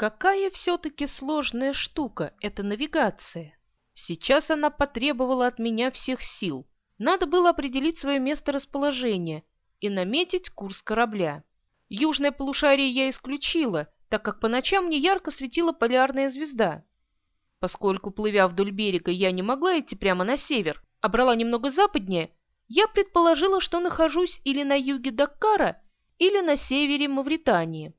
Какая все-таки сложная штука эта навигация. Сейчас она потребовала от меня всех сил. Надо было определить свое место расположения и наметить курс корабля. Южное полушарие я исключила, так как по ночам мне ярко светила полярная звезда. Поскольку, плывя вдоль берега, я не могла идти прямо на север, а брала немного западнее, я предположила, что нахожусь или на юге Даккара, или на севере Мавритании.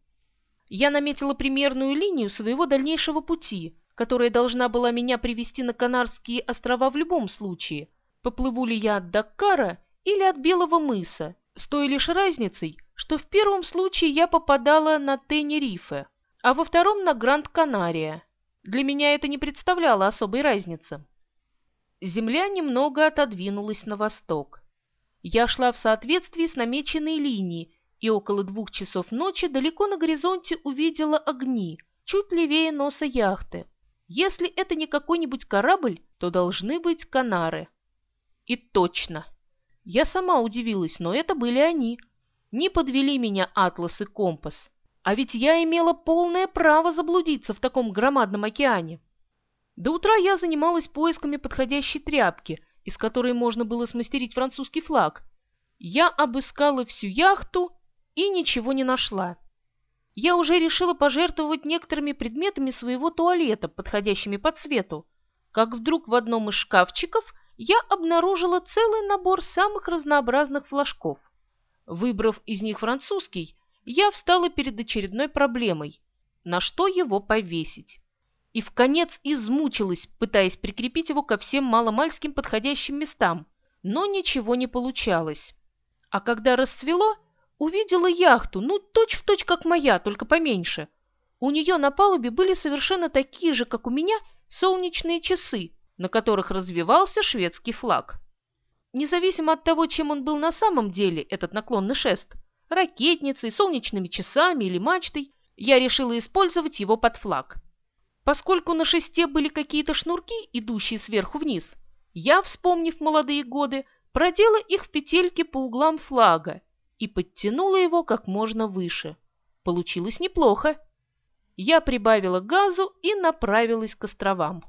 Я наметила примерную линию своего дальнейшего пути, которая должна была меня привести на Канарские острова в любом случае. Поплыву ли я от Даккара или от Белого мыса, с той лишь разницей, что в первом случае я попадала на Тенерифе, а во втором на Гранд-Канария. Для меня это не представляло особой разницы. Земля немного отодвинулась на восток. Я шла в соответствии с намеченной линией и около двух часов ночи далеко на горизонте увидела огни, чуть левее носа яхты. Если это не какой-нибудь корабль, то должны быть Канары. И точно. Я сама удивилась, но это были они. Не подвели меня атлас и компас. А ведь я имела полное право заблудиться в таком громадном океане. До утра я занималась поисками подходящей тряпки, из которой можно было смастерить французский флаг. Я обыскала всю яхту и ничего не нашла. Я уже решила пожертвовать некоторыми предметами своего туалета, подходящими по цвету, как вдруг в одном из шкафчиков я обнаружила целый набор самых разнообразных флажков. Выбрав из них французский, я встала перед очередной проблемой – на что его повесить. И в конец измучилась, пытаясь прикрепить его ко всем маломальским подходящим местам, но ничего не получалось. А когда расцвело – увидела яхту, ну, точь-в-точь, точь, как моя, только поменьше. У нее на палубе были совершенно такие же, как у меня, солнечные часы, на которых развивался шведский флаг. Независимо от того, чем он был на самом деле, этот наклонный шест, ракетницей, солнечными часами или мачтой, я решила использовать его под флаг. Поскольку на шесте были какие-то шнурки, идущие сверху вниз, я, вспомнив молодые годы, продела их в петельки по углам флага и подтянула его как можно выше. Получилось неплохо. Я прибавила газу и направилась к островам.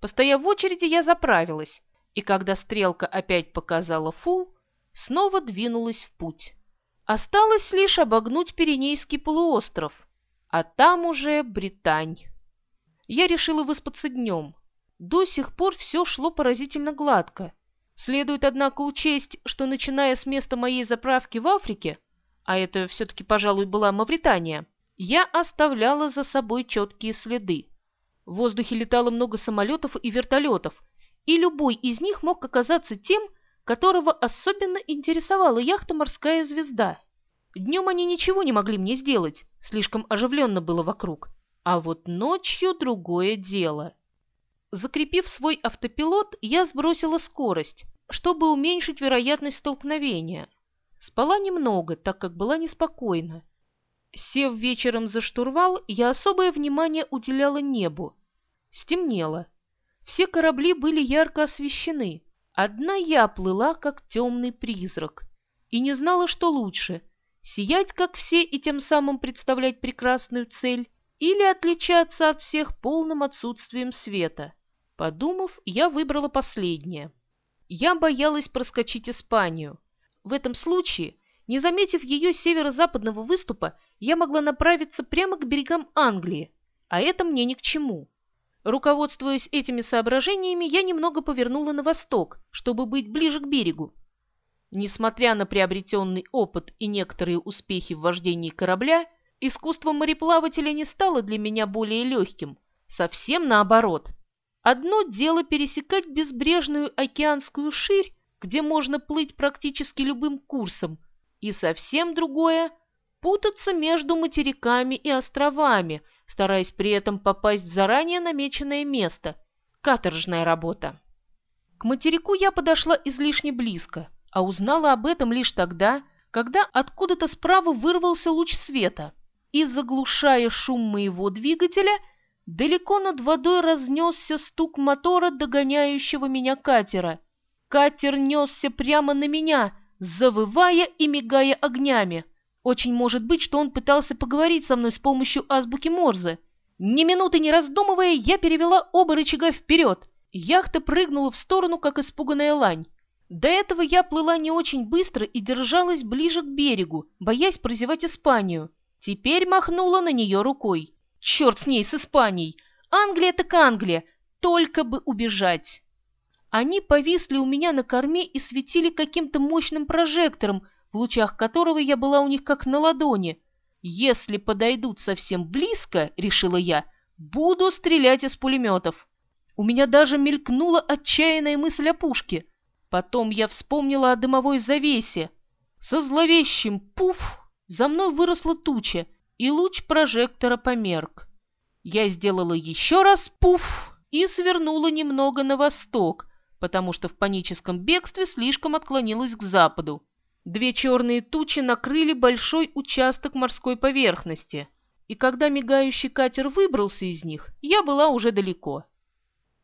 Постояв в очереди, я заправилась, и когда стрелка опять показала фул, снова двинулась в путь. Осталось лишь обогнуть Пиренейский полуостров, а там уже Британь. Я решила выспаться днем. До сих пор все шло поразительно гладко. Следует, однако, учесть, что начиная с места моей заправки в Африке, а это все-таки, пожалуй, была Мавритания, я оставляла за собой четкие следы. В воздухе летало много самолетов и вертолетов, и любой из них мог оказаться тем, которого особенно интересовала яхта «Морская звезда». Днем они ничего не могли мне сделать, слишком оживленно было вокруг. А вот ночью другое дело. Закрепив свой автопилот, я сбросила скорость, чтобы уменьшить вероятность столкновения. Спала немного, так как была неспокойна. Сев вечером за штурвал, я особое внимание уделяла небу. Стемнело. Все корабли были ярко освещены. Одна я плыла, как темный призрак, и не знала, что лучше — сиять, как все, и тем самым представлять прекрасную цель, или отличаться от всех полным отсутствием света. Подумав, я выбрала последнее. Я боялась проскочить Испанию. В этом случае, не заметив ее северо-западного выступа, я могла направиться прямо к берегам Англии, а это мне ни к чему. Руководствуясь этими соображениями, я немного повернула на восток, чтобы быть ближе к берегу. Несмотря на приобретенный опыт и некоторые успехи в вождении корабля, искусство мореплавателя не стало для меня более легким, совсем наоборот – Одно дело пересекать безбрежную океанскую ширь, где можно плыть практически любым курсом, и совсем другое – путаться между материками и островами, стараясь при этом попасть в заранее намеченное место. Каторжная работа. К материку я подошла излишне близко, а узнала об этом лишь тогда, когда откуда-то справа вырвался луч света и, заглушая шум моего двигателя – Далеко над водой разнесся стук мотора догоняющего меня катера. Катер несся прямо на меня, завывая и мигая огнями. Очень может быть, что он пытался поговорить со мной с помощью азбуки Морзе, Ни минуты не раздумывая, я перевела оба рычага вперед. Яхта прыгнула в сторону, как испуганная лань. До этого я плыла не очень быстро и держалась ближе к берегу, боясь прозевать Испанию. Теперь махнула на нее рукой. Черт с ней, с Испанией! Англия так Англия! Только бы убежать! Они повисли у меня на корме и светили каким-то мощным прожектором, в лучах которого я была у них как на ладони. Если подойдут совсем близко, решила я, буду стрелять из пулеметов. У меня даже мелькнула отчаянная мысль о пушке. Потом я вспомнила о дымовой завесе. Со зловещим пуф за мной выросла туча, и луч прожектора померк. Я сделала еще раз пуф и свернула немного на восток, потому что в паническом бегстве слишком отклонилась к западу. Две черные тучи накрыли большой участок морской поверхности, и когда мигающий катер выбрался из них, я была уже далеко.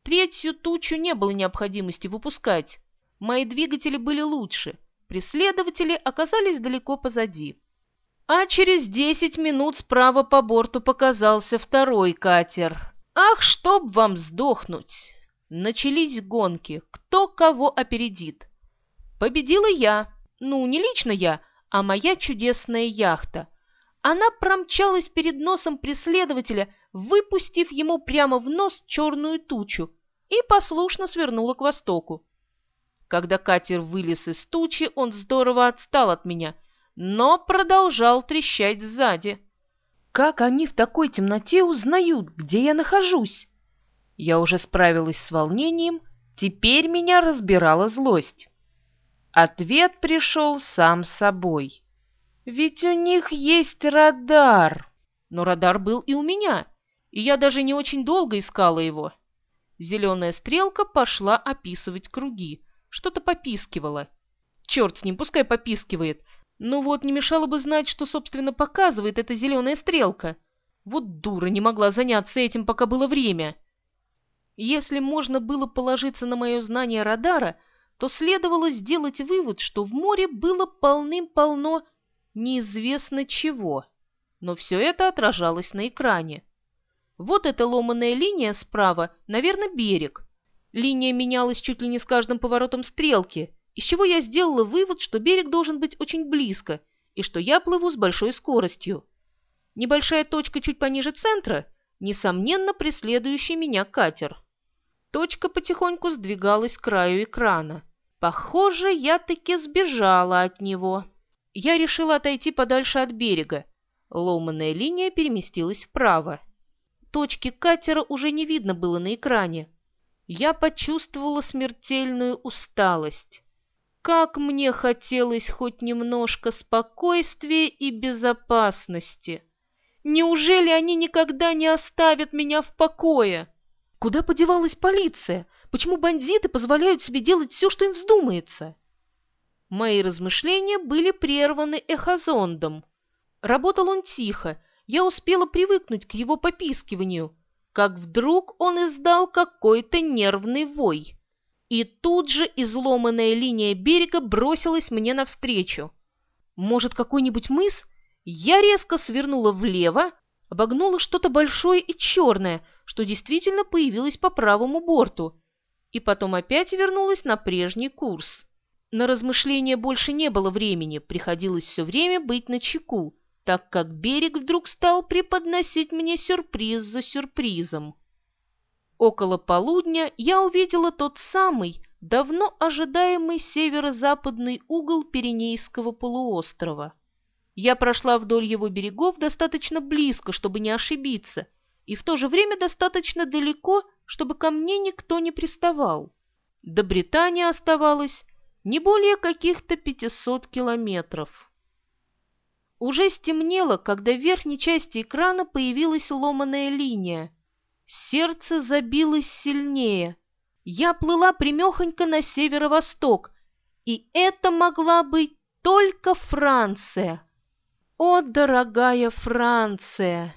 Третью тучу не было необходимости выпускать. Мои двигатели были лучше, преследователи оказались далеко позади. А через десять минут справа по борту показался второй катер. Ах, чтоб вам сдохнуть! Начались гонки, кто кого опередит. Победила я, ну, не лично я, а моя чудесная яхта. Она промчалась перед носом преследователя, выпустив ему прямо в нос черную тучу, и послушно свернула к востоку. Когда катер вылез из тучи, он здорово отстал от меня — но продолжал трещать сзади. Как они в такой темноте узнают, где я нахожусь? Я уже справилась с волнением, теперь меня разбирала злость. Ответ пришел сам собой. Ведь у них есть радар. Но радар был и у меня, и я даже не очень долго искала его. Зеленая стрелка пошла описывать круги, что-то попискивала. Черт с ним, пускай попискивает, ну вот, не мешало бы знать, что, собственно, показывает эта зеленая стрелка. Вот дура не могла заняться этим, пока было время. Если можно было положиться на мое знание радара, то следовало сделать вывод, что в море было полным-полно неизвестно чего. Но все это отражалось на экране. Вот эта ломаная линия справа, наверное, берег. Линия менялась чуть ли не с каждым поворотом стрелки, из чего я сделала вывод, что берег должен быть очень близко и что я плыву с большой скоростью. Небольшая точка чуть пониже центра, несомненно, преследующий меня катер. Точка потихоньку сдвигалась к краю экрана. Похоже, я таки сбежала от него. Я решила отойти подальше от берега. Ломаная линия переместилась вправо. Точки катера уже не видно было на экране. Я почувствовала смертельную усталость. Как мне хотелось хоть немножко спокойствия и безопасности! Неужели они никогда не оставят меня в покое? Куда подевалась полиция? Почему бандиты позволяют себе делать все, что им вздумается? Мои размышления были прерваны эхозондом. Работал он тихо, я успела привыкнуть к его попискиванию, как вдруг он издал какой-то нервный вой. И тут же изломанная линия берега бросилась мне навстречу. Может, какой-нибудь мыс? Я резко свернула влево, обогнула что-то большое и черное, что действительно появилось по правому борту, и потом опять вернулась на прежний курс. На размышления больше не было времени, приходилось все время быть на чеку, так как берег вдруг стал преподносить мне сюрприз за сюрпризом. Около полудня я увидела тот самый, давно ожидаемый северо-западный угол Пиренейского полуострова. Я прошла вдоль его берегов достаточно близко, чтобы не ошибиться, и в то же время достаточно далеко, чтобы ко мне никто не приставал. До Британии оставалось не более каких-то 500 километров. Уже стемнело, когда в верхней части экрана появилась ломаная линия, Сердце забилось сильнее. Я плыла примехонько на северо-восток, и это могла быть только Франция. О, дорогая Франция!